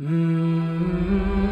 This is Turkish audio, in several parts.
Mm-hmm.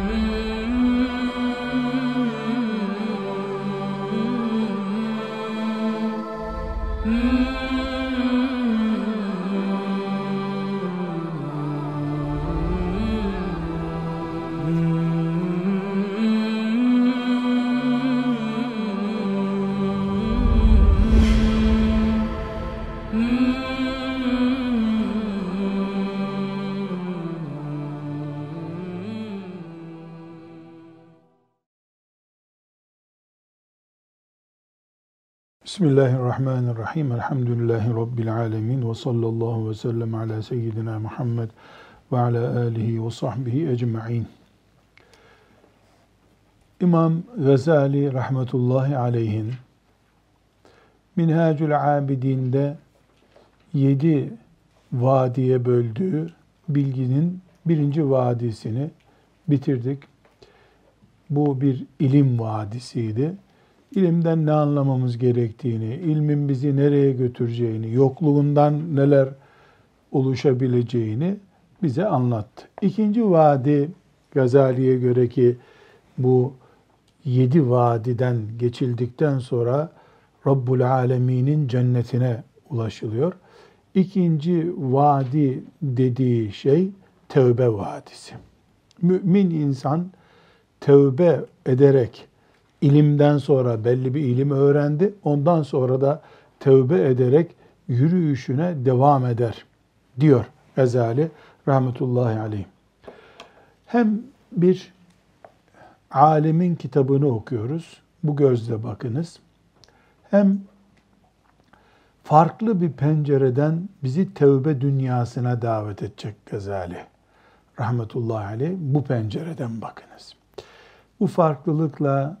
Bismillahirrahmanirrahim. Elhamdülillahi Rabbil alemin. Ve sallallahu ve sellem ala seyyidina Muhammed ve ala alihi ve sahbihi ecma'in. İmam Gazali rahmetullahi aleyhin Minhacül Abidin'de yedi vadiye böldüğü bilginin birinci vadisini bitirdik. Bu bir ilim vadisiydi ilimden ne anlamamız gerektiğini, ilmin bizi nereye götüreceğini, yokluğundan neler oluşabileceğini bize anlattı. İkinci vadi Gazali'ye göre ki bu yedi vadiden geçildikten sonra Rabbul Alemin'in cennetine ulaşılıyor. İkinci vadi dediği şey tevbe vadisi. Mümin insan tevbe ederek ilimden sonra belli bir ilim öğrendi. Ondan sonra da tövbe ederek yürüyüşüne devam eder diyor Gazali rahmetullahi aleyh. Hem bir alimin kitabını okuyoruz. Bu gözle bakınız. Hem farklı bir pencereden bizi tevbe dünyasına davet edecek Gazali. Rahmetullahi aleyh bu pencereden bakınız. Bu farklılıkla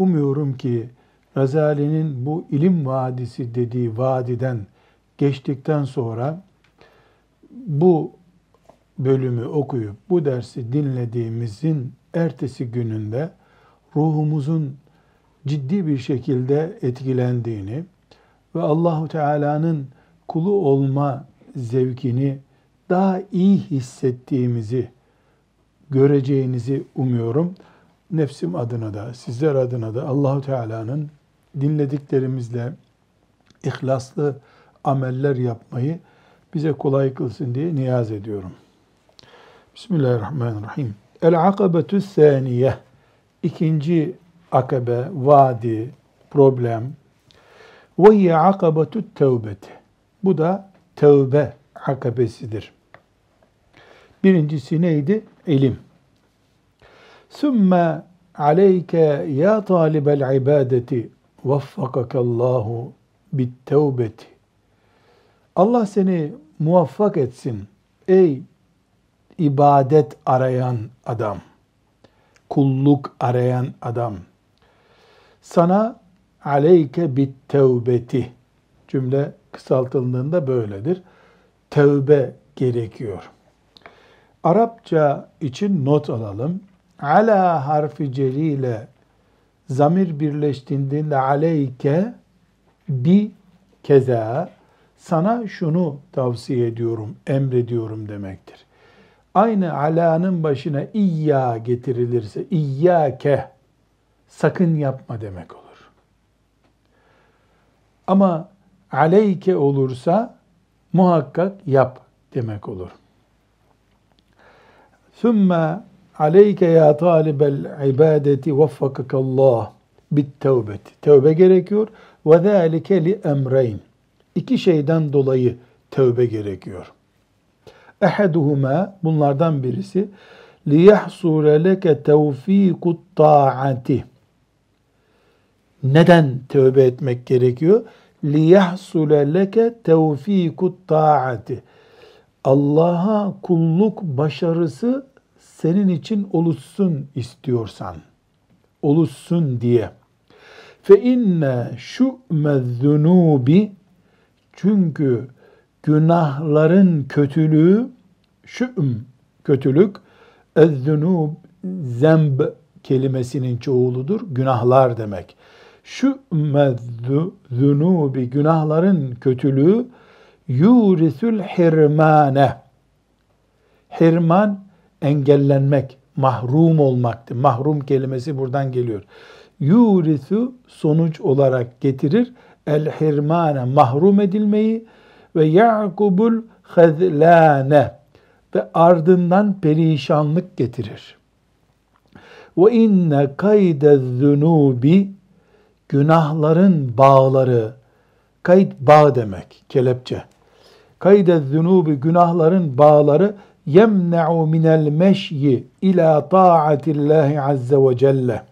Umuyorum ki Gazali'nin bu ilim vadisi dediği vadiden geçtikten sonra bu bölümü okuyup bu dersi dinlediğimizin ertesi gününde ruhumuzun ciddi bir şekilde etkilendiğini ve Allahu Teala'nın kulu olma zevkini daha iyi hissettiğimizi göreceğinizi umuyorum nefsim adına da sizler adına da Allahu Teala'nın dinlediklerimizle ihlaslı ameller yapmayı bize kolay kılsın diye niyaz ediyorum. Bismillahirrahmanirrahim. El akabetü saniye. İkinci akabe, vadi, problem. Ve hiye akabetü tevbeti. Bu da tevbe akabesidir. Birincisi neydi? İlim. Sümme aleyke ya talibel ibadeti vaffakakallahu bit tevbeti. Allah seni muvaffak etsin ey ibadet arayan adam, kulluk arayan adam. Sana aleyke bit tevbeti cümle kısaltıldığında böyledir. Tevbe gerekiyor. Arapça için not alalım ala harfi celile zamir birleştiğinde aleyke bi keza sana şunu tavsiye ediyorum, emrediyorum demektir. Aynı alanın başına iyya getirilirse iyyake sakın yapma demek olur. Ama aleyke olursa muhakkak yap demek olur. Sümme Aleyke ya talibel ibadeti vaffakakallah bit tevbeti. Tevbe gerekiyor. Ve zâlike li emreyn. İki şeyden dolayı tevbe gerekiyor. Ehaduhuma bunlardan birisi li yahsure leke tevfikut taati. Neden tövbe etmek gerekiyor? Yahsule leke tevfikut taati. Allah'a kulluk başarısı senin için oluşsun istiyorsan, oluşsun diye. Fe inne şu'mezzunubi çünkü günahların kötülüğü şü'm kötülük ezzunub zemb kelimesinin çoğuludur. Günahlar demek. Şü'mezzunubi günahların kötülüğü yurisül hirmane. Hirman engellenmek, mahrum olmaktı. Mahrum kelimesi buradan geliyor. Yurisu sonuç olarak getirir. El hirmane mahrum edilmeyi ve yakubul hazlane ve ardından perişanlık getirir. Ve inne kayde zunubi günahların bağları kayıt bağ demek kelepçe. Kayde zunubi günahların bağları yemne'u minel meşyi ila taatillahi azze ve celle.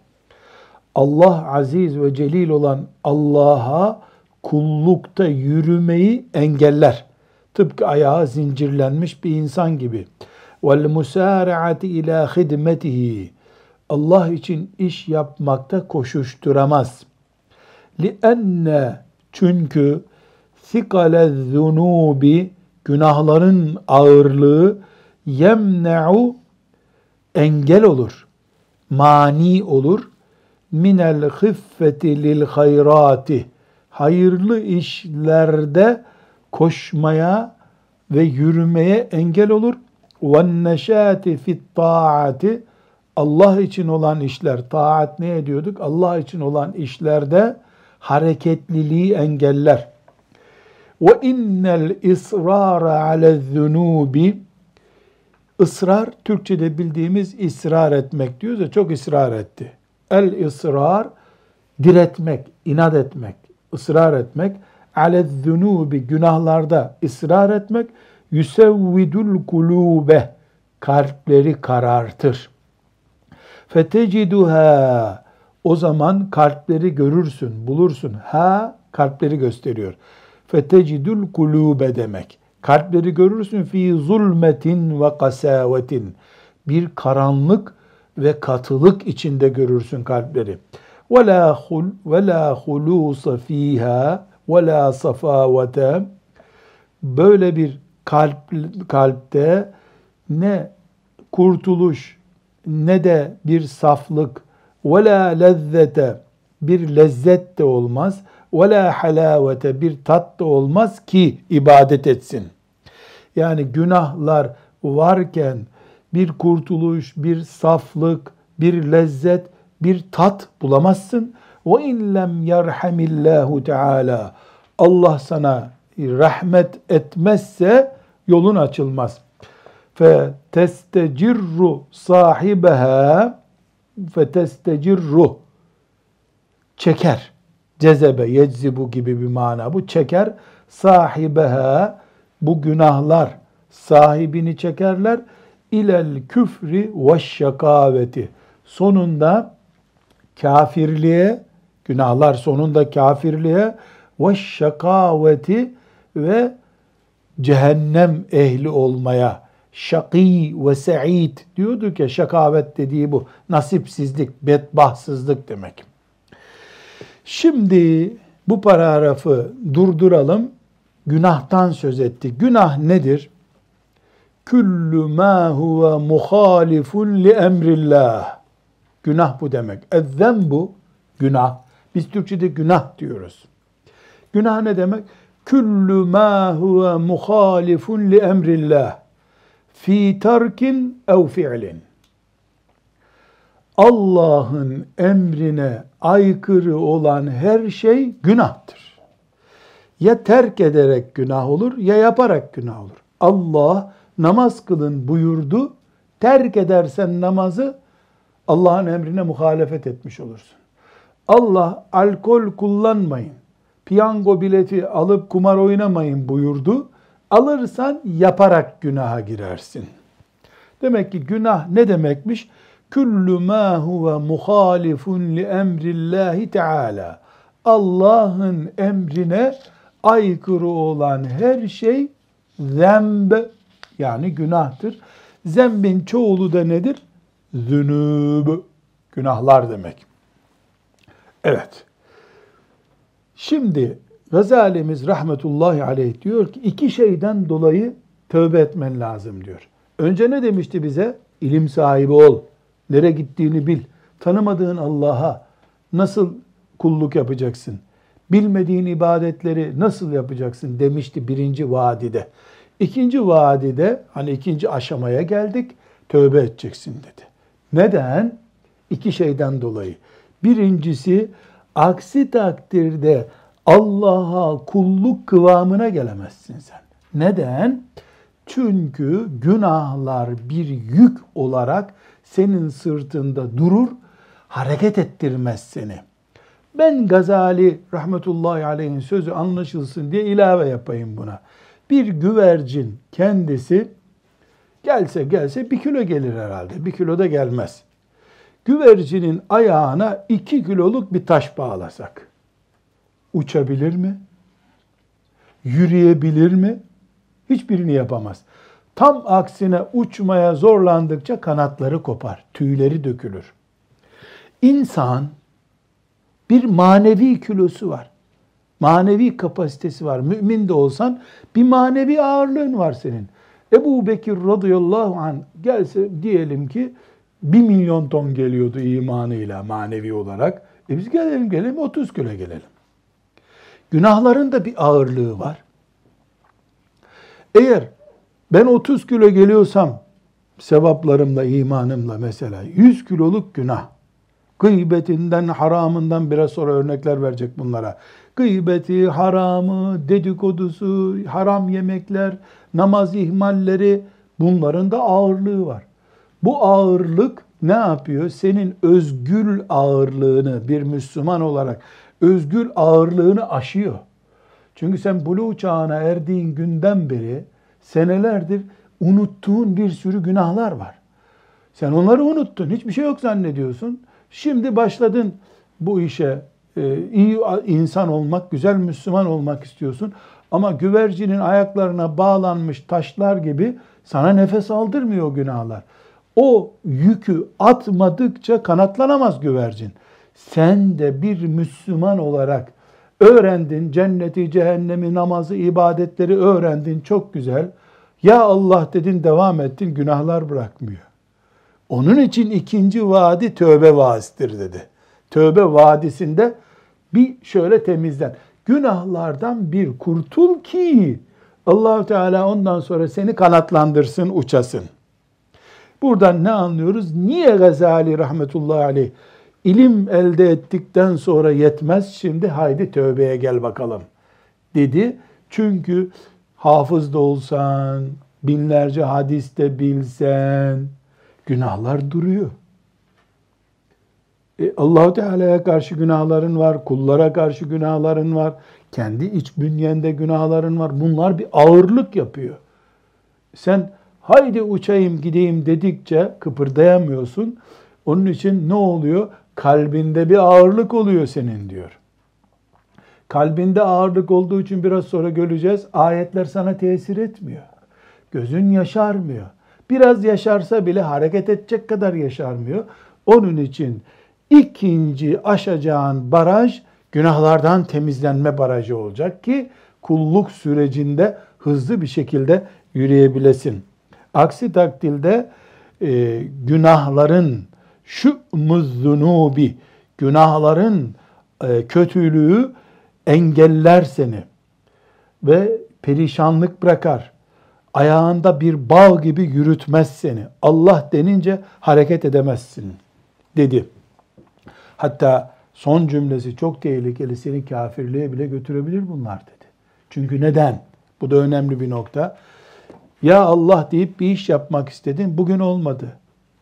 Allah aziz ve celil olan Allah'a kullukta yürümeyi engeller. Tıpkı ayağı zincirlenmiş bir insan gibi. Vel musari'ati ila hidmetihi. Allah için iş yapmakta koşuşturamaz. Lienne çünkü sikale zunubi günahların ağırlığı yemne'u engel olur. Mani olur. Minel hıffeti lil hayrati. Hayırlı işlerde koşmaya ve yürümeye engel olur. Neşati fit taati Allah için olan işler, taat ne ediyorduk? Allah için olan işlerde hareketliliği engeller. Ve innel israra ale ısrar Türkçe'de bildiğimiz ısrar etmek diyoruz ya çok ısrar etti. El ısrar diretmek, inat etmek, ısrar etmek. Ale zunubi günahlarda ısrar etmek. Yüsevvidul kulube kalpleri karartır. Feteciduha o zaman kalpleri görürsün, bulursun. Ha kalpleri gösteriyor. Fetecidul kulube demek. Kalpleri görürsün fi zulmetin ve kasavetin. Bir karanlık ve katılık içinde görürsün kalpleri. Ve la hul ve la hulusa fiha ve. Böyle bir kalp kalpte ne kurtuluş ne de bir saflık ve la lezzete bir lezzet de olmaz ve la halavete bir tat da olmaz ki ibadet etsin. Yani günahlar varken bir kurtuluş, bir saflık, bir lezzet, bir tat bulamazsın. Ve in lem yerhamillahu teala Allah sana rahmet etmezse yolun açılmaz. Fe testecirru sahibeha fe testecirru çeker. Cezebe, yeczibu gibi bir mana. Bu çeker. Sahibeha bu günahlar sahibini çekerler. İlel küfri ve şakaveti. Sonunda kafirliğe, günahlar sonunda kafirliğe ve şakaveti ve cehennem ehli olmaya, şakî ve se'id diyorduk ya şakavet dediği bu. Nasipsizlik, bedbahtsızlık demek. Şimdi bu paragrafı durduralım. Günahtan söz etti. Günah nedir? Küllü mâ huve muhalifun li emrillah. Günah bu demek. Ezzem bu günah. Biz Türkçe'de günah diyoruz. Günah ne demek? Küllü mâ huve muhalifun li emrillah. Fi terkin ev fi'lin. Allah'ın emrine aykırı olan her şey günahtır. Ya terk ederek günah olur ya yaparak günah olur. Allah namaz kılın buyurdu. Terk edersen namazı Allah'ın emrine muhalefet etmiş olursun. Allah alkol kullanmayın, piyango bileti alıp kumar oynamayın buyurdu. Alırsan yaparak günaha girersin. Demek ki günah ne demekmiş? Küllü mâ huve muhalifun li emrillahi teâlâ. Allah'ın emrine aykırı olan her şey zemb yani günahtır. Zembin çoğulu da nedir? Zünub, günahlar demek. Evet. Şimdi Gazalimiz rahmetullahi aleyh diyor ki iki şeyden dolayı tövbe etmen lazım diyor. Önce ne demişti bize? İlim sahibi ol. Nereye gittiğini bil. Tanımadığın Allah'a nasıl kulluk yapacaksın? Bilmediğin ibadetleri nasıl yapacaksın demişti birinci vadide. İkinci vadide hani ikinci aşamaya geldik. tövbe edeceksin dedi. Neden? İki şeyden dolayı. Birincisi aksi takdirde Allah'a kulluk kıvamına gelemezsin sen. Neden? Çünkü günahlar bir yük olarak senin sırtında durur, hareket ettirmez seni. Ben Gazali rahmetullahi aleyhin sözü anlaşılsın diye ilave yapayım buna. Bir güvercin kendisi gelse gelse bir kilo gelir herhalde. Bir kilo da gelmez. Güvercinin ayağına iki kiloluk bir taş bağlasak uçabilir mi? Yürüyebilir mi? Hiçbirini yapamaz. Tam aksine uçmaya zorlandıkça kanatları kopar, tüyleri dökülür. İnsan bir manevi kilosu var. Manevi kapasitesi var. Mümin de olsan bir manevi ağırlığın var senin. Ebu Bekir radıyallahu anh gelse diyelim ki bir milyon ton geliyordu imanıyla manevi olarak. E biz gelelim gelelim 30 kilo gelelim. Günahların da bir ağırlığı var. Eğer ben 30 kilo geliyorsam sevaplarımla, imanımla mesela 100 kiloluk günah. Gıybetinden, haramından biraz sonra örnekler verecek bunlara. Gıybeti, haramı, dedikodusu, haram yemekler, namaz ihmalleri bunların da ağırlığı var. Bu ağırlık ne yapıyor? Senin özgül ağırlığını bir Müslüman olarak özgül ağırlığını aşıyor. Çünkü sen buluğ çağına erdiğin günden beri senelerdir unuttuğun bir sürü günahlar var. Sen onları unuttun. Hiçbir şey yok zannediyorsun. Şimdi başladın bu işe e, iyi insan olmak, güzel Müslüman olmak istiyorsun. Ama güvercinin ayaklarına bağlanmış taşlar gibi sana nefes aldırmıyor o günahlar. O yükü atmadıkça kanatlanamaz güvercin. Sen de bir Müslüman olarak öğrendin, cenneti, cehennemi, namazı, ibadetleri öğrendin, çok güzel. Ya Allah dedin, devam ettin, günahlar bırakmıyor. Onun için ikinci vadi tövbe vadisidir dedi. Tövbe vadisinde bir şöyle temizlen. Günahlardan bir kurtul ki allah Teala ondan sonra seni kanatlandırsın, uçasın. Buradan ne anlıyoruz? Niye Gazali rahmetullahi aleyh ilim elde ettikten sonra yetmez şimdi haydi tövbeye gel bakalım dedi. Çünkü hafız da olsan, binlerce hadis de bilsen günahlar duruyor. E, allah Teala'ya karşı günahların var, kullara karşı günahların var, kendi iç bünyende günahların var. Bunlar bir ağırlık yapıyor. Sen haydi uçayım gideyim dedikçe kıpırdayamıyorsun. Onun için ne oluyor? Kalbinde bir ağırlık oluyor senin diyor. Kalbinde ağırlık olduğu için biraz sonra göreceğiz. Ayetler sana tesir etmiyor. Gözün yaşarmıyor. Biraz yaşarsa bile hareket edecek kadar yaşarmıyor. Onun için ikinci aşacağın baraj günahlardan temizlenme barajı olacak ki kulluk sürecinde hızlı bir şekilde yürüyebilesin. Aksi takdirde e, günahların şu muzzunubi günahların e, kötülüğü engeller seni ve perişanlık bırakar. Ayağında bir bağ gibi yürütmez seni. Allah denince hareket edemezsin dedi. Hatta son cümlesi çok tehlikeli seni kafirliğe bile götürebilir bunlar dedi. Çünkü neden? Bu da önemli bir nokta. Ya Allah deyip bir iş yapmak istedin, bugün olmadı.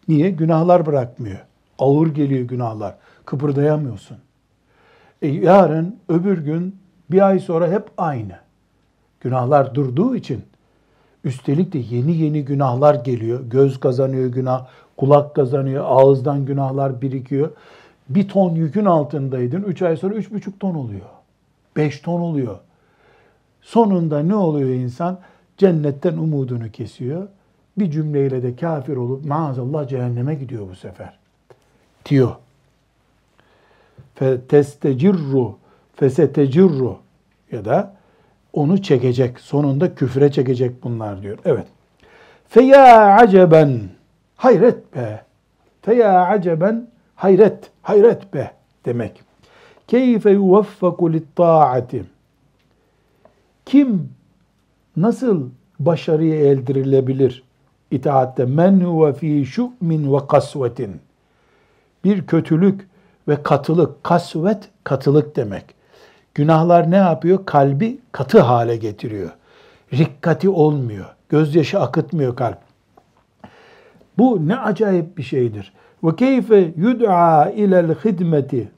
Niye? Günahlar bırakmıyor. Ağır geliyor günahlar. Kıpırdayamıyorsun. E yarın, öbür gün, bir ay sonra hep aynı. Günahlar durduğu için üstelik de yeni yeni günahlar geliyor. Göz kazanıyor günah, kulak kazanıyor, ağızdan günahlar birikiyor. Bir ton yükün altındaydın, üç ay sonra üç buçuk ton oluyor. Beş ton oluyor. Sonunda ne oluyor insan? Cennetten umudunu kesiyor. Bir cümleyle de kafir olup maazallah cehenneme gidiyor bu sefer. Diyor. Fetestecirru fesetecirru ya da onu çekecek. Sonunda küfre çekecek bunlar diyor. Evet. Feya aceben hayret be. Feya aceben hayret, hayret be demek. Keyfe yuvaffaku litta'ati. Kim nasıl başarıya eldirilebilir itaatte men huve fi şu'min ve kasvetin. Bir kötülük ve katılık, kasvet katılık demek. Günahlar ne yapıyor? Kalbi katı hale getiriyor. Rikkati olmuyor. Gözyaşı akıtmıyor kalp. Bu ne acayip bir şeydir. Ve keyfe yud'a ilel hidmeti.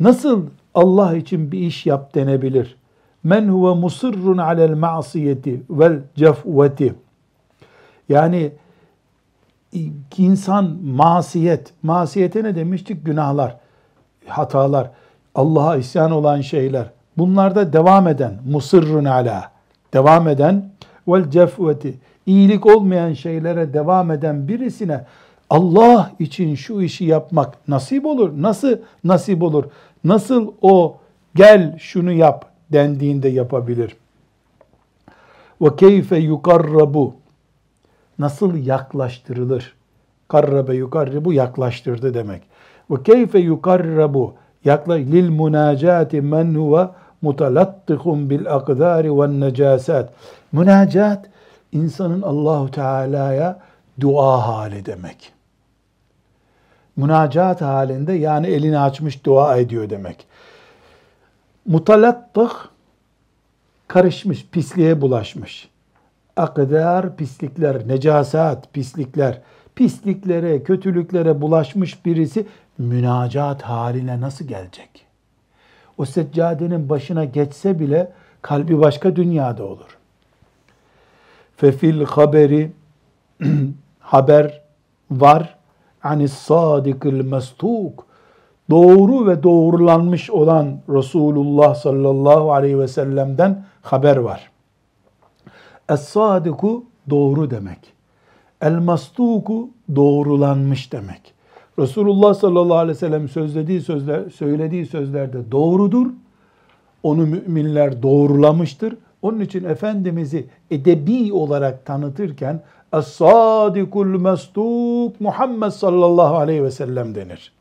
Nasıl Allah için bir iş yap denebilir? Men huve musirrun alel ma'siyeti vel cefveti. Yani insan masiyet, masiyete ne demiştik? Günahlar, hatalar, Allah'a isyan olan şeyler. Bunlarda devam eden, musirrun ala, devam eden vel cefveti, iyilik olmayan şeylere devam eden birisine Allah için şu işi yapmak nasip olur. Nasıl nasip olur? Nasıl o gel şunu yap dendiğinde yapabilir? Ve keyfe yukarrabu nasıl yaklaştırılır? Karrabe yukarribu yaklaştırdı demek. Ve keyfe yukarrabu yakla lil munacati men huve mutalattihun bil akdari ve necasat. Münacat insanın Allahu Teala'ya dua hali demek. Münacat halinde yani elini açmış dua ediyor demek. Mutalattih karışmış, pisliğe bulaşmış akdar pislikler, necasat pislikler, pisliklere, kötülüklere bulaşmış birisi münacat haline nasıl gelecek? O seccadenin başına geçse bile kalbi başka dünyada olur. Fefil haberi haber var anis sadikil mestuk doğru ve doğrulanmış olan Resulullah sallallahu aleyhi ve sellem'den haber var. Es-sadiku doğru demek. El-mastuku doğrulanmış demek. Resulullah sallallahu aleyhi ve sellem sözlediği sözler, söylediği sözlerde doğrudur. Onu müminler doğrulamıştır. Onun için Efendimiz'i edebi olarak tanıtırken Es-sadikul mestuk Muhammed sallallahu aleyhi ve sellem denir.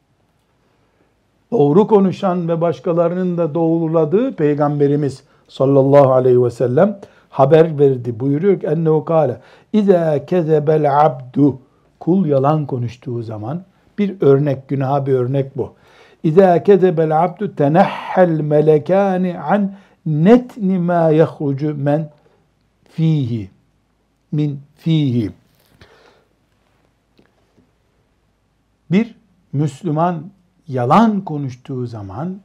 Doğru konuşan ve başkalarının da doğruladığı Peygamberimiz sallallahu aleyhi ve sellem haber verdi. Buyuruyor ki ennehu kâle İzâ kezebel abdu kul yalan konuştuğu zaman bir örnek, günah bir örnek bu. İzâ kezebel abdu tenehhel melekâni an netni mâ yehrucu men fihi min fihi. Bir Müslüman yalan konuştuğu zaman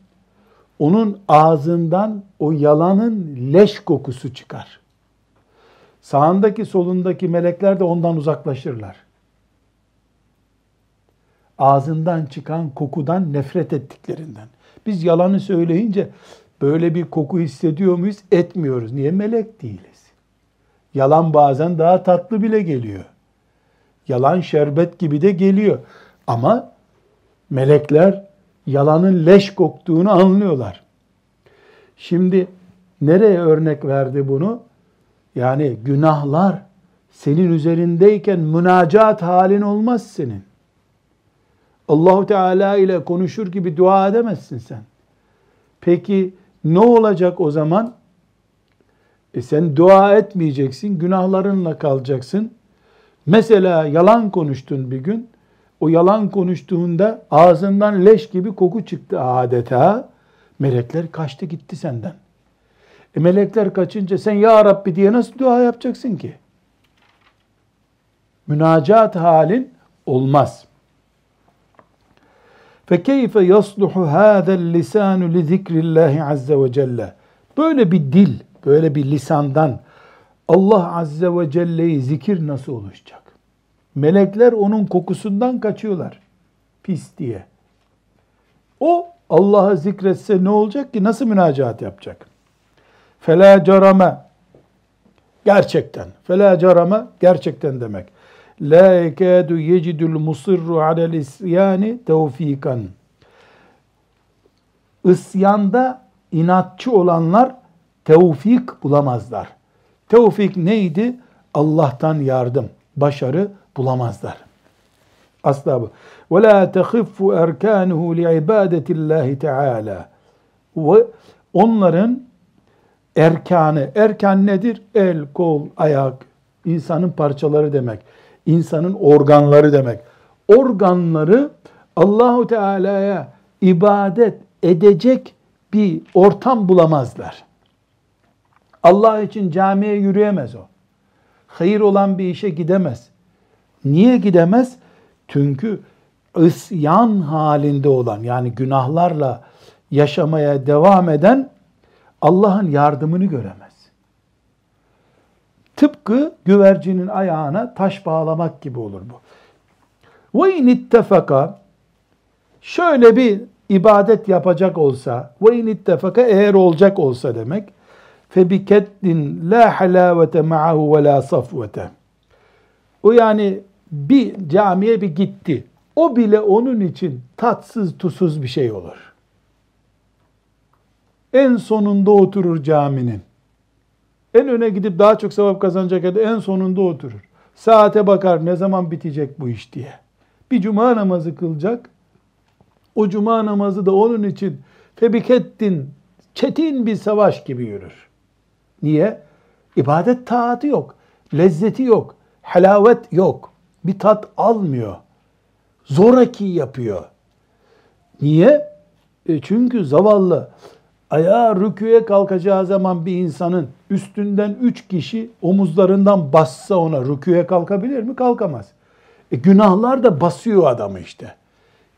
onun ağzından o yalanın leş kokusu çıkar. Sağındaki solundaki melekler de ondan uzaklaşırlar. Ağzından çıkan kokudan nefret ettiklerinden. Biz yalanı söyleyince böyle bir koku hissediyor muyuz? Etmiyoruz. Niye? Melek değiliz. Yalan bazen daha tatlı bile geliyor. Yalan şerbet gibi de geliyor. Ama melekler yalanın leş koktuğunu anlıyorlar. Şimdi nereye örnek verdi bunu? Yani günahlar senin üzerindeyken münacat halin olmaz senin. Allahu Teala ile konuşur gibi dua edemezsin sen. Peki ne olacak o zaman? E sen dua etmeyeceksin, günahlarınla kalacaksın. Mesela yalan konuştun bir gün O yalan konuştuğunda ağzından leş gibi koku çıktı adeta. Melekler kaçtı gitti senden. E melekler kaçınca sen ya Rabbi diye nasıl dua yapacaksın ki? Münacat halin olmaz. فَكَيْفَ يَصْلُحُ هَذَا اللِّسَانُ لِذِكْرِ اللّٰهِ عَزَّ وَجَلَّ Böyle bir dil, böyle bir lisandan Allah Azze ve Celle'yi zikir nasıl oluşacak? Melekler onun kokusundan kaçıyorlar. Pis diye. O Allah'ı zikretse ne olacak ki? Nasıl münacat yapacak? Fela carame gerçekten. Fela carame gerçekten demek. La yekadu yecidul musirru alel isyani tevfikan. Isyanda inatçı olanlar tevfik bulamazlar. Tevfik neydi? Allah'tan yardım, başarı bulamazlar. Asla bu. La tehiffu erkanuhu li ibadetillahi teala. Ve onların erkanı, erkan nedir? El, kol, ayak, insanın parçaları demek. İnsanın organları demek. Organları Allahu Teala'ya ibadet edecek bir ortam bulamazlar. Allah için camiye yürüyemez o. Hayır olan bir işe gidemez. Niye gidemez? Çünkü isyan halinde olan yani günahlarla yaşamaya devam eden Allah'ın yardımını göremez. Tıpkı güvercinin ayağına taş bağlamak gibi olur bu. Ve in ittefaka şöyle bir ibadet yapacak olsa ve in ittefaka eğer olacak olsa demek febikeddin la halavete ma'ahu ve la safvete. O yani bir camiye bir gitti. O bile onun için tatsız tuzsuz bir şey olur. En sonunda oturur caminin. En öne gidip daha çok sevap kazanacak ya en sonunda oturur. Saate bakar ne zaman bitecek bu iş diye. Bir cuma namazı kılacak. O cuma namazı da onun için febikettin çetin bir savaş gibi yürür. Niye? İbadet taatı yok. Lezzeti yok. Halavet yok. Bir tat almıyor. Zoraki yapıyor. Niye? E çünkü zavallı ayağa rüküye kalkacağı zaman bir insanın üstünden üç kişi omuzlarından bassa ona rüküye kalkabilir mi? Kalkamaz. E günahlar da basıyor adamı işte.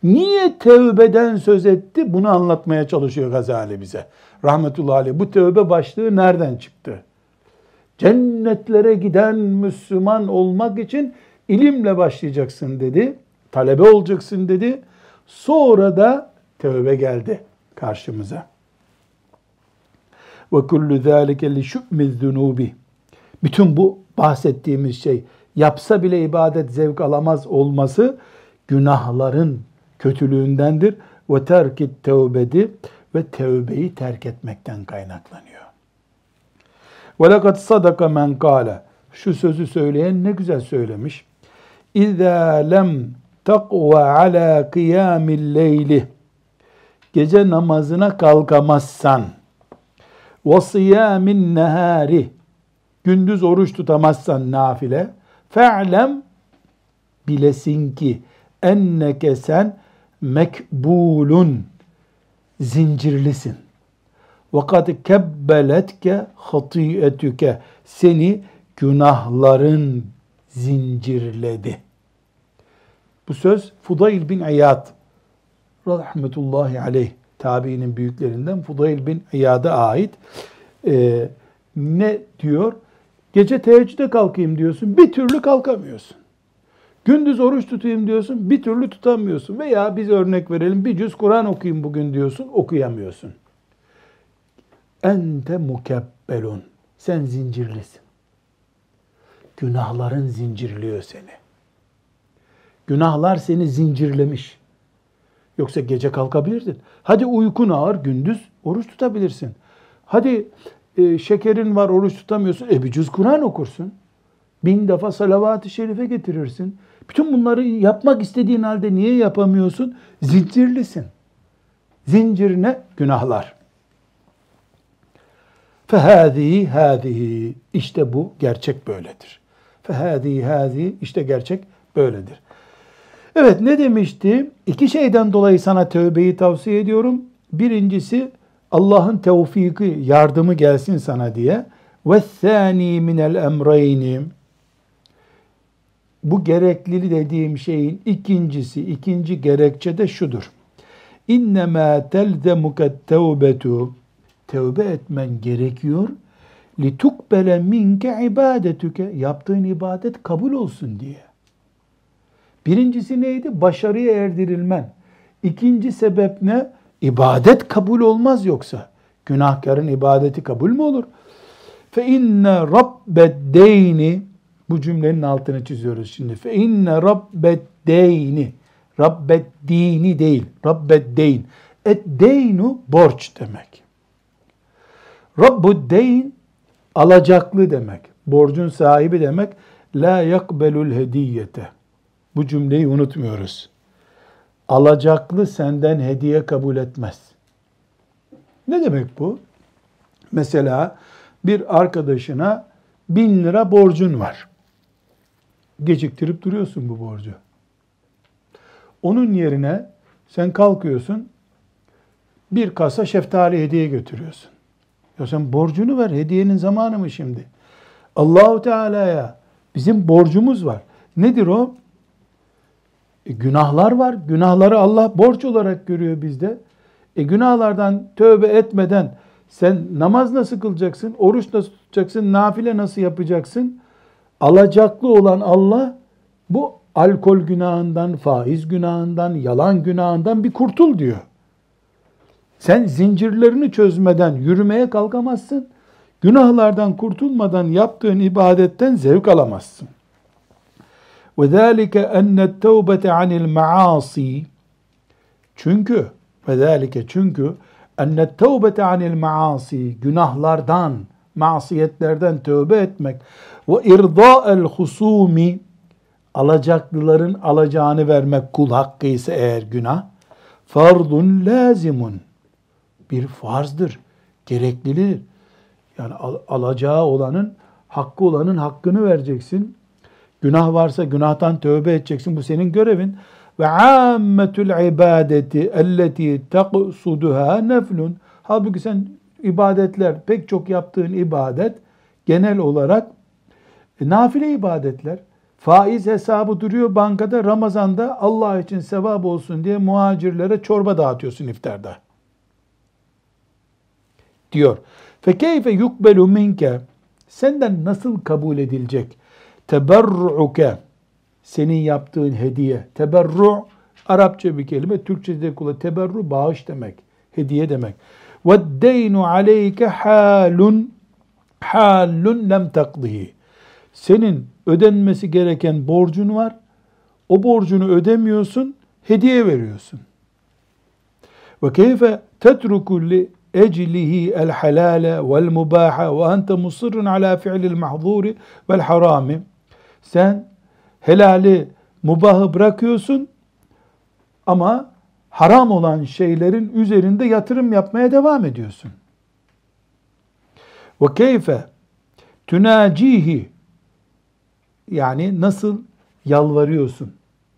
Niye tevbeden söz etti? Bunu anlatmaya çalışıyor Gazali bize. Rahmetullahi aleyh. Bu tövbe başlığı nereden çıktı? Cennetlere giden Müslüman olmak için ilimle başlayacaksın dedi. Talebe olacaksın dedi. Sonra da tövbe geldi karşımıza. Ve kullu zâlike li şü'miz. Bütün bu bahsettiğimiz şey yapsa bile ibadet zevk alamaz olması günahların kötülüğündendir. Ve terkit tevbedi ve tevbeyi terk etmekten kaynaklanıyor. Ve lekad sadaka men kâle. Şu sözü söyleyen ne güzel söylemiş. İzâ lem takva ala kıyamil leyli. Gece namazına kalkamazsan siyamin nehari gündüz oruç tutamazsan nafile fe'lem bilesin ki enneke sen mekbulun zincirlisin. Kad kebbeletke hatiyetüke seni günahların zincirledi. Bu söz Fudayl bin İyad rahmetullahi aleyh tabiinin büyüklerinden Fudayl bin İyad'a ait. Ee, ne diyor? Gece teheccüde kalkayım diyorsun, bir türlü kalkamıyorsun. Gündüz oruç tutayım diyorsun, bir türlü tutamıyorsun. Veya biz örnek verelim, bir cüz Kur'an okuyayım bugün diyorsun, okuyamıyorsun. Ente mukebbelun. Sen zincirlisin. Günahların zincirliyor seni. Günahlar seni zincirlemiş. Yoksa gece kalkabilirdin. Hadi uykun ağır, gündüz oruç tutabilirsin. Hadi e, şekerin var, oruç tutamıyorsun. E bir cüz Kur'an okursun. Bin defa salavat-ı şerife getirirsin. Bütün bunları yapmak istediğin halde niye yapamıyorsun? Zincirlisin. Zincirine günahlar. Fehâzihi hâzihi. İşte bu gerçek böyledir. Fehâzihi hâzihi. işte gerçek böyledir. Evet ne demişti? İki şeyden dolayı sana tövbeyi tavsiye ediyorum. Birincisi Allah'ın tevfiki, yardımı gelsin sana diye. Ve thani minel emreyni. Bu gerekli dediğim şeyin ikincisi, ikinci gerekçe de şudur. İnnemâ telzemuke tevbetu. Tevbe etmen gerekiyor. Litukbele minke ibadetüke. Yaptığın ibadet kabul olsun diye. Birincisi neydi? Başarıya erdirilmen. İkinci sebep ne? İbadet kabul olmaz yoksa. Günahkarın ibadeti kabul mü olur? Fe inne rabbed bu cümlenin altını çiziyoruz şimdi. Fe inne rabbed deyni rabbed dini değil. Rabbed deyn. Et deynu borç demek. Rabbu deyn alacaklı demek. Borcun sahibi demek. La yakbelul hediyete. Bu cümleyi unutmuyoruz. Alacaklı senden hediye kabul etmez. Ne demek bu? Mesela bir arkadaşına bin lira borcun var. geciktirip duruyorsun bu borcu. Onun yerine sen kalkıyorsun bir kasa şeftali hediye götürüyorsun. Ya sen borcunu ver. Hediyenin zamanı mı şimdi? Allahu Teala'ya bizim borcumuz var. Nedir o? E, günahlar var. Günahları Allah borç olarak görüyor bizde. E, günahlardan tövbe etmeden sen namaz nasıl kılacaksın? Oruç nasıl tutacaksın? Nafile nasıl yapacaksın? Alacaklı olan Allah bu alkol günahından, faiz günahından, yalan günahından bir kurtul diyor. Sen zincirlerini çözmeden yürümeye kalkamazsın. Günahlardan kurtulmadan yaptığın ibadetten zevk alamazsın. وَذَٰلِكَ اَنَّ التَّوْبَةَ عَنِ الْمَعَاصِي Çünkü وَذَٰلِكَ çünkü اَنَّ التَّوْبَةَ عَنِ الْمَعَاصِي Günahlardan, masiyetlerden tövbe etmek ve irda'el husumi alacaklıların alacağını vermek kul hakkı ise eğer günah fardun lazimun bir farzdır, gereklidir. Yani al, alacağı olanın, hakkı olanın hakkını vereceksin. Günah varsa günahtan tövbe edeceksin. Bu senin görevin. Ve ammetul ibadeti elleti taqsuduha neflun. Halbuki sen ibadetler, pek çok yaptığın ibadet genel olarak e, nafile ibadetler. Faiz hesabı duruyor bankada Ramazan'da Allah için sevap olsun diye muhacirlere çorba dağıtıyorsun iftarda diyor. Fekeyfe yukbelu minke senden nasıl kabul edilecek? Teberruke senin yaptığın hediye. Teberru Arapça bir kelime. Türkçe'de kullan. Teberru bağış demek. Hediye demek. Ve deynu aleyke halun halun lem takdihi. Senin ödenmesi gereken borcun var. O borcunu ödemiyorsun, hediye veriyorsun. Ve keyfe tetruku li eclihi el halale vel mubaha ve ente musirrun ala fi'lil mahzuri vel harami. Sen helali, mubahı bırakıyorsun ama haram olan şeylerin üzerinde yatırım yapmaya devam ediyorsun. Ve keyfe tunacihi yani nasıl yalvarıyorsun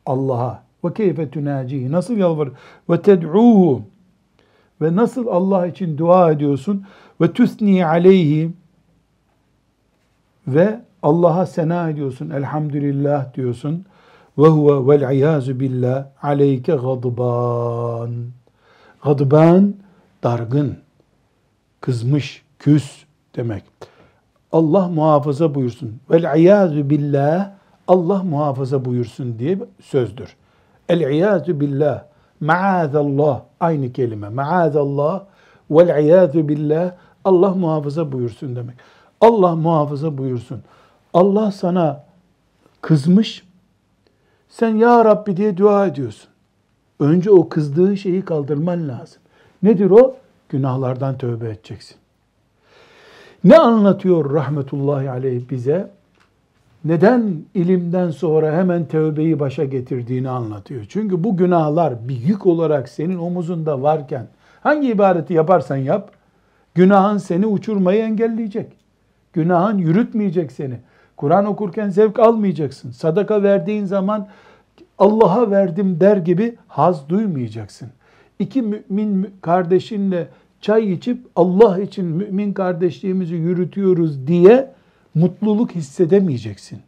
Allah'a? Ve keyfe tunacihi nasıl yalvar? Ve ted'uhu ve nasıl Allah için dua ediyorsun? Ve tusni aleyhi ve Allah'a sena ediyorsun. Elhamdülillah diyorsun. Ve huve vel iyazu billah aleyke gadban. Gadban dargın, kızmış, küs demek. Allah muhafaza buyursun. Vel iyazu billah Allah muhafaza buyursun diye sözdür. El iyazu billah maazallah aynı kelime. Maazallah vel iyadu billah Allah muhafaza buyursun demek. Allah muhafaza buyursun. Allah sana kızmış. Sen ya Rabbi diye dua ediyorsun. Önce o kızdığı şeyi kaldırman lazım. Nedir o? Günahlardan tövbe edeceksin. Ne anlatıyor rahmetullahi aleyh bize? neden ilimden sonra hemen tövbeyi başa getirdiğini anlatıyor. Çünkü bu günahlar bir yük olarak senin omuzunda varken hangi ibadeti yaparsan yap, günahın seni uçurmayı engelleyecek. Günahın yürütmeyecek seni. Kur'an okurken zevk almayacaksın. Sadaka verdiğin zaman Allah'a verdim der gibi haz duymayacaksın. İki mümin kardeşinle çay içip Allah için mümin kardeşliğimizi yürütüyoruz diye mutluluk hissedemeyeceksin.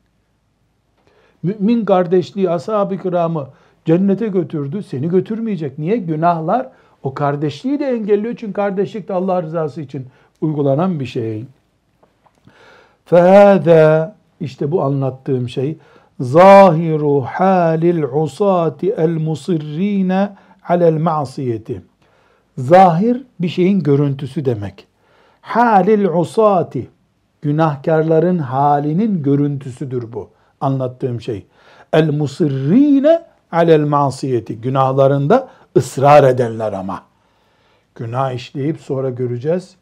Mümin kardeşliği ashab-ı kiramı cennete götürdü, seni götürmeyecek. Niye? Günahlar o kardeşliği de engelliyor. Çünkü kardeşlik de Allah rızası için uygulanan bir şey. Fehâdâ işte bu anlattığım şey zahiru halil usati el musirrine alel ma'siyeti. Zahir bir şeyin görüntüsü demek. Halil usati Günahkarların halinin görüntüsüdür bu. Anlattığım şey. El musirrine alel masiyeti. Günahlarında ısrar edenler ama. Günah işleyip sonra göreceğiz.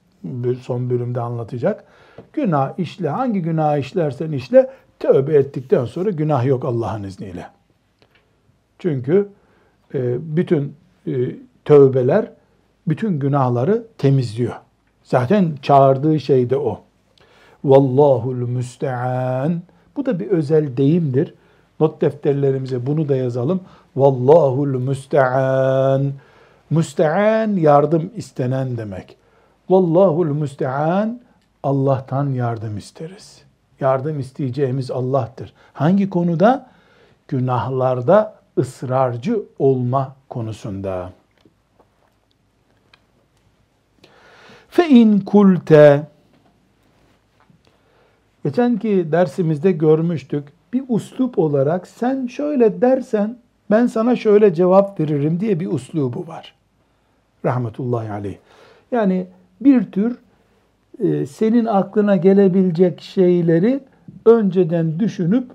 Son bölümde anlatacak. Günah işle. Hangi günah işlersen işle. Tövbe ettikten sonra günah yok Allah'ın izniyle. Çünkü e, bütün e, tövbeler bütün günahları temizliyor. Zaten çağırdığı şey de o. Vallahul müstean. Bu da bir özel deyimdir. Not defterlerimize bunu da yazalım. Vallahul müstean. Müstean yardım istenen demek. Vallahul müstean Allah'tan yardım isteriz. Yardım isteyeceğimiz Allah'tır. Hangi konuda? Günahlarda ısrarcı olma konusunda. Fe in kulte Geçenki dersimizde görmüştük. Bir uslup olarak sen şöyle dersen ben sana şöyle cevap veririm diye bir uslubu var. Rahmetullahi aleyh. Yani bir tür e, senin aklına gelebilecek şeyleri önceden düşünüp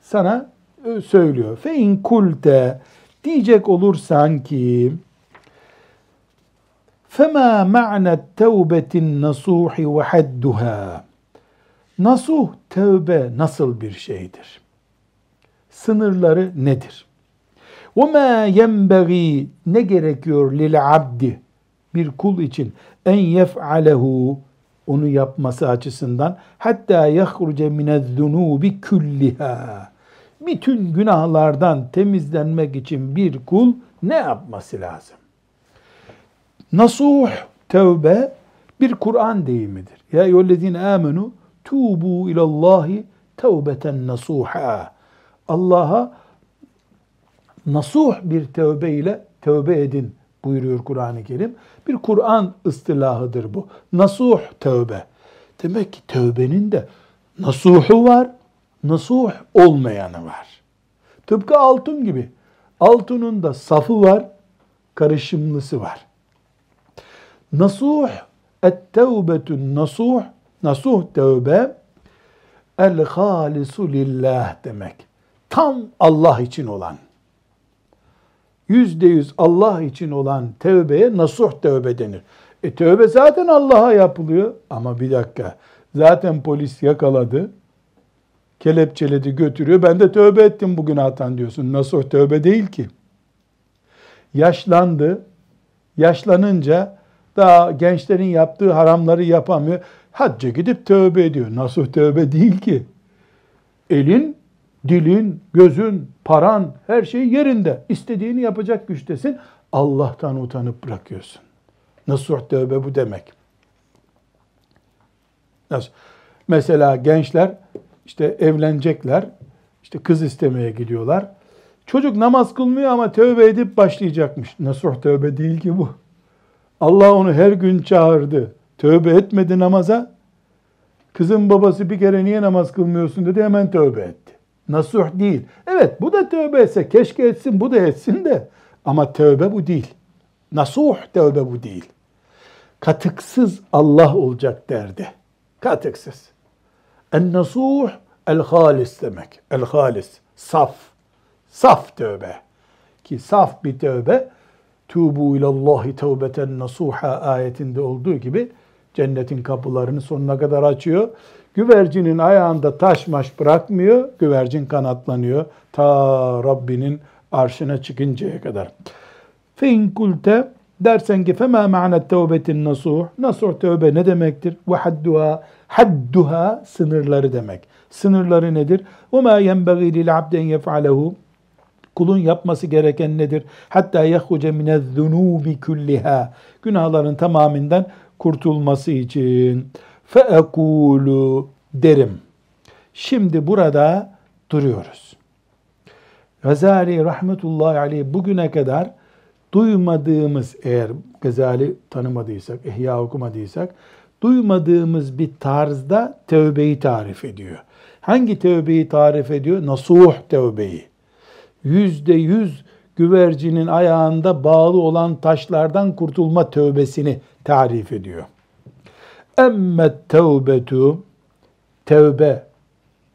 sana e, söylüyor. Fe in kulte diyecek olursan ki fema ma'na tevbetin nasuhi ve hadduha nasuh tevbe nasıl bir şeydir? Sınırları nedir? Ve ma yenbagi ne gerekiyor lil abdi bir kul için en yef'alehu onu yapması açısından hatta yahruce minez-zunubi kulliha bütün günahlardan temizlenmek için bir kul ne yapması lazım? Nasuh tevbe bir Kur'an deyimidir. Ya eyyühellezine amenu tubu ilallahi tevbeten nasuha. Allah'a nasuh bir tevbe ile tevbe edin buyuruyor Kur'an-ı Kerim. Bir Kur'an ıstılahıdır bu. Nasuh tevbe. Demek ki tevbenin de nasuhu var, nasuh olmayanı var. Tıpkı altın gibi. Altının da safı var, karışımlısı var. Nasuh, et-tevbetun nasuh, nasuh tevbe, el halisu lillah demek. Tam Allah için olan. Yüzde yüz Allah için olan tevbeye nasuh tevbe denir. E tövbe zaten Allah'a yapılıyor. Ama bir dakika. Zaten polis yakaladı. Kelepçeledi götürüyor. Ben de tövbe ettim bugün günahtan diyorsun. Nasuh tövbe değil ki. Yaşlandı. Yaşlanınca daha gençlerin yaptığı haramları yapamıyor. Hacca gidip tövbe ediyor. Nasuh tövbe değil ki. Elin, dilin, gözün, paran her şey yerinde. İstediğini yapacak güçtesin. Allah'tan utanıp bırakıyorsun. Nasuh tövbe bu demek. Nasıl? Mesela gençler işte evlenecekler. işte kız istemeye gidiyorlar. Çocuk namaz kılmıyor ama tövbe edip başlayacakmış. Nasuh tövbe değil ki bu. Allah onu her gün çağırdı. Tövbe etmedi namaza. Kızın babası bir kere niye namaz kılmıyorsun dedi hemen tövbe etti. Nasuh değil. Evet bu da tövbe etse keşke etsin bu da etsin de. Ama tövbe bu değil. Nasuh tövbe bu değil katıksız Allah olacak derdi. Katıksız. En nasuh el halis demek. El halis. Saf. Saf tövbe. Ki saf bir tövbe Tubu ilallahi tevbeten nasuha ayetinde olduğu gibi cennetin kapılarını sonuna kadar açıyor. Güvercinin ayağında taş maş bırakmıyor. Güvercin kanatlanıyor. Ta Rabbinin arşına çıkıncaya kadar. Fe in kulte Dersen ki fema ma'na tevbetin nasuh. Nasuh tövbe ne demektir? Ve hadduha. Hadduha sınırları demek. Sınırları nedir? Ve ma yenbagî lil abden yef'alehu. Kulun yapması gereken nedir? Hatta yahruce minez zunubi kulliha. Günahların tamamından kurtulması için. Fe ekulu derim. Şimdi burada duruyoruz. Gazali rahmetullahi aleyh bugüne kadar duymadığımız eğer Gazali tanımadıysak, İhya okumadıysak, duymadığımız bir tarzda tövbeyi tarif ediyor. Hangi tövbeyi tarif ediyor? Nasuh tövbeyi. Yüzde yüz güvercinin ayağında bağlı olan taşlardan kurtulma tövbesini tarif ediyor. Emmet tevbetu tevbe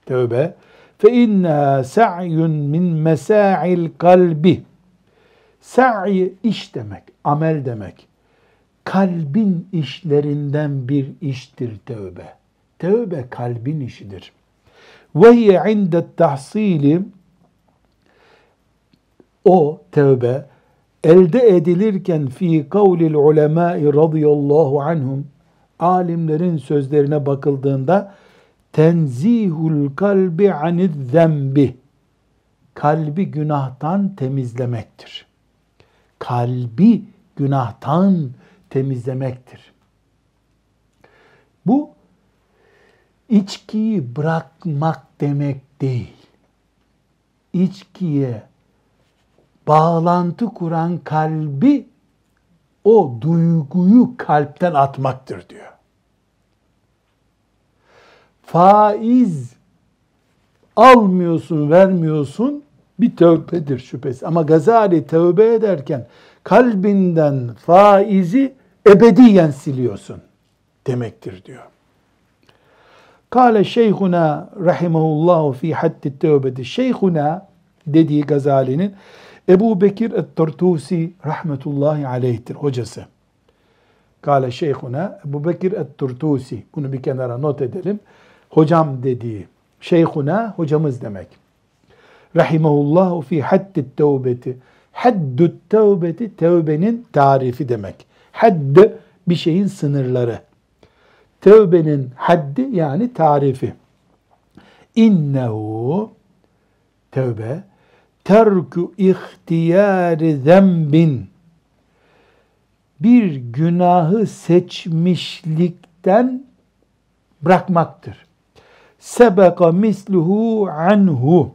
tövbe fe inna sa'yun min mesa'il kalbi Sa'i iş demek, amel demek. Kalbin işlerinden bir iştir tövbe. Tövbe kalbin işidir. Ve hiye inde tahsili o tövbe elde edilirken fi kavlil ulemai radıyallahu anhum alimlerin sözlerine bakıldığında tenzihul kalbi anid zembi kalbi günahtan temizlemektir. Kalbi günahtan temizlemektir. Bu içkiyi bırakmak demek değil. İçkiye bağlantı kuran kalbi o duyguyu kalpten atmaktır diyor. Faiz almıyorsun, vermiyorsun bir tövbedir şüphesiz. Ama Gazali tövbe ederken kalbinden faizi ebediyen siliyorsun demektir diyor. Kale şeyhuna rahimahullahu fi haddi tövbeti. Şeyhuna dediği Gazali'nin Ebu Bekir et-Turtusi rahmetullahi aleyhtir hocası. Kale şeyhuna Ebu Bekir et-Turtusi. Bunu bir kenara not edelim. Hocam dediği. Şeyhuna hocamız demek. Rahimahullahu fi haddi tevbeti. Haddü tevbeti tevbenin tarifi demek. Hadd bir şeyin sınırları. Tevbenin haddi yani tarifi. İnnehu tevbe terkü ihtiyari zembin. Bir günahı seçmişlikten bırakmaktır. Sebeka misluhu anhu.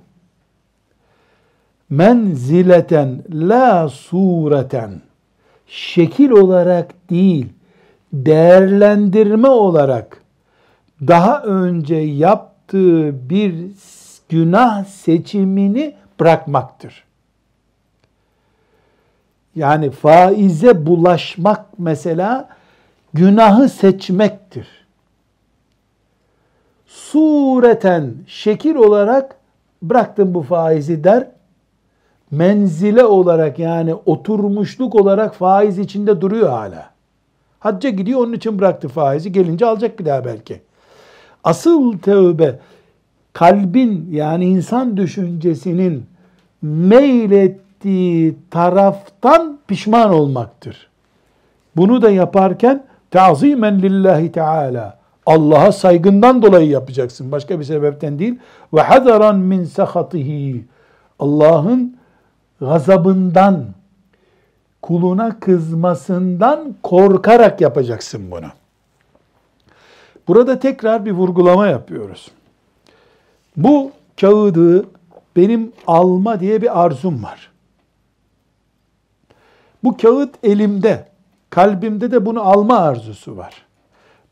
Menzileten la sureten. Şekil olarak değil değerlendirme olarak daha önce yaptığı bir günah seçimini bırakmaktır. Yani faize bulaşmak mesela günahı seçmektir. Sureten şekil olarak bıraktım bu faizi der. Menzile olarak yani oturmuşluk olarak faiz içinde duruyor hala. Hacca gidiyor onun için bıraktı faizi. Gelince alacak bir daha belki. Asıl tövbe kalbin yani insan düşüncesinin meylettiği taraftan pişman olmaktır. Bunu da yaparken tazimen lillahi teala Allah'a saygından dolayı yapacaksın. Başka bir sebepten değil. Ve hadaran min sahatihi. Allah'ın gazabından, kuluna kızmasından korkarak yapacaksın bunu. Burada tekrar bir vurgulama yapıyoruz. Bu kağıdı benim alma diye bir arzum var. Bu kağıt elimde, kalbimde de bunu alma arzusu var.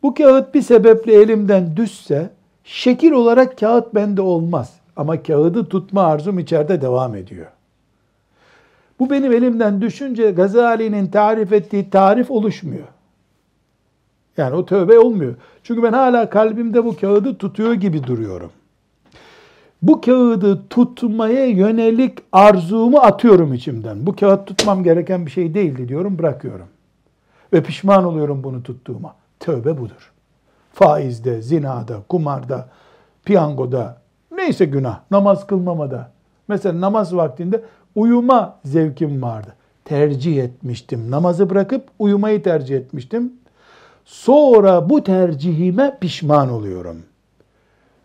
Bu kağıt bir sebeple elimden düşse, şekil olarak kağıt bende olmaz. Ama kağıdı tutma arzum içeride devam ediyor. Bu benim elimden düşünce Gazali'nin tarif ettiği tarif oluşmuyor. Yani o tövbe olmuyor. Çünkü ben hala kalbimde bu kağıdı tutuyor gibi duruyorum. Bu kağıdı tutmaya yönelik arzumu atıyorum içimden. Bu kağıt tutmam gereken bir şey değildi diyorum, bırakıyorum. Ve pişman oluyorum bunu tuttuğuma. Tövbe budur. Faizde, zinada, kumarda, piyangoda, neyse günah, namaz kılmamada. Mesela namaz vaktinde uyuma zevkim vardı. Tercih etmiştim. Namazı bırakıp uyumayı tercih etmiştim. Sonra bu tercihime pişman oluyorum.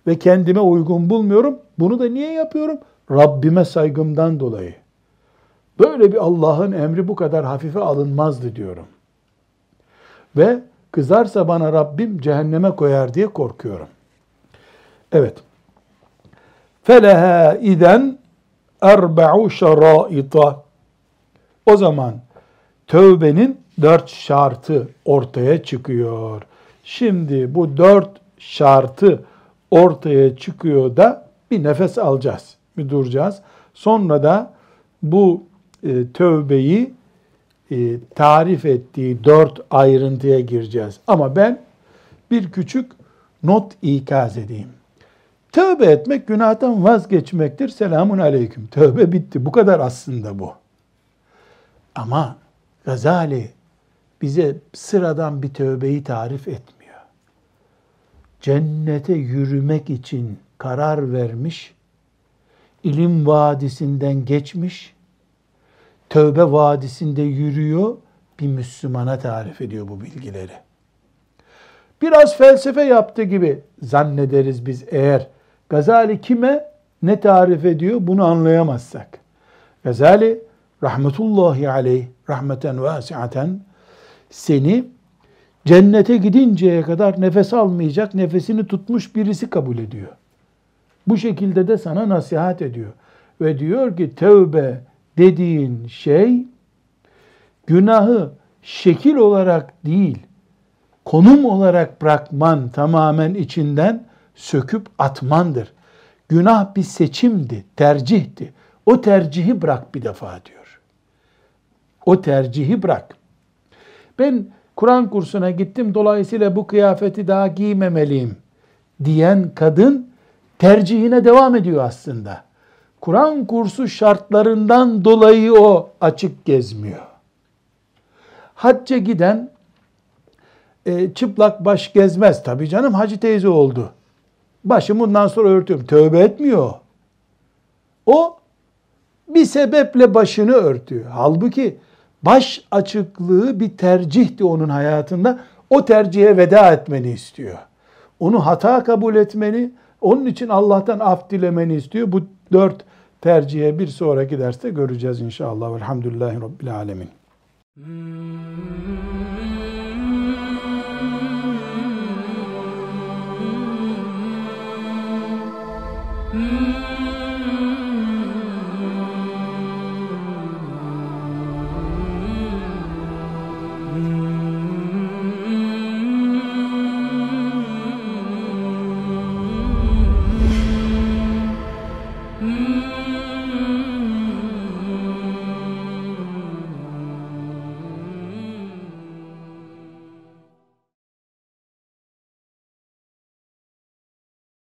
Ve kendime uygun bulmuyorum. Bunu da niye yapıyorum? Rabbime saygımdan dolayı. Böyle bir Allah'ın emri bu kadar hafife alınmazdı diyorum. Ve kızarsa bana Rabbim cehenneme koyar diye korkuyorum. Evet. Feleha iden erba'u şeraita. O zaman tövbenin dört şartı ortaya çıkıyor. Şimdi bu dört şartı ortaya çıkıyor da bir nefes alacağız, bir duracağız. Sonra da bu e, tövbeyi e, tarif ettiği dört ayrıntıya gireceğiz. Ama ben bir küçük not ikaz edeyim. Tövbe etmek günahtan vazgeçmektir. Selamun aleyküm. Tövbe bitti. Bu kadar aslında bu. Ama Gazali bize sıradan bir tövbeyi tarif etmiyor. Cennete yürümek için karar vermiş, ilim vadisinden geçmiş, tövbe vadisinde yürüyor, bir Müslümana tarif ediyor bu bilgileri. biraz felsefe yaptı gibi zannederiz biz eğer Gazali kime ne tarif ediyor bunu anlayamazsak. Gazali rahmetullahi aleyh rahmeten vasiaten seni cennete gidinceye kadar nefes almayacak, nefesini tutmuş birisi kabul ediyor. Bu şekilde de sana nasihat ediyor. Ve diyor ki tevbe dediğin şey günahı şekil olarak değil, konum olarak bırakman tamamen içinden söküp atmandır. Günah bir seçimdi, tercihti. O tercihi bırak bir defa diyor. O tercihi bırak. Ben Kur'an kursuna gittim dolayısıyla bu kıyafeti daha giymemeliyim diyen kadın tercihine devam ediyor aslında. Kur'an kursu şartlarından dolayı o açık gezmiyor. Hacca giden e, çıplak baş gezmez. Tabii canım hacı teyze oldu. Başım bundan sonra örtüyorum. Tövbe etmiyor. O bir sebeple başını örtüyor. Halbuki baş açıklığı bir tercihti onun hayatında. O tercihe veda etmeni istiyor. Onu hata kabul etmeni, onun için Allah'tan af dilemeni istiyor. Bu dört tercihe bir sonraki derste göreceğiz inşallah. Velhamdülillahi Rabbil Alemin. Mm-hmm.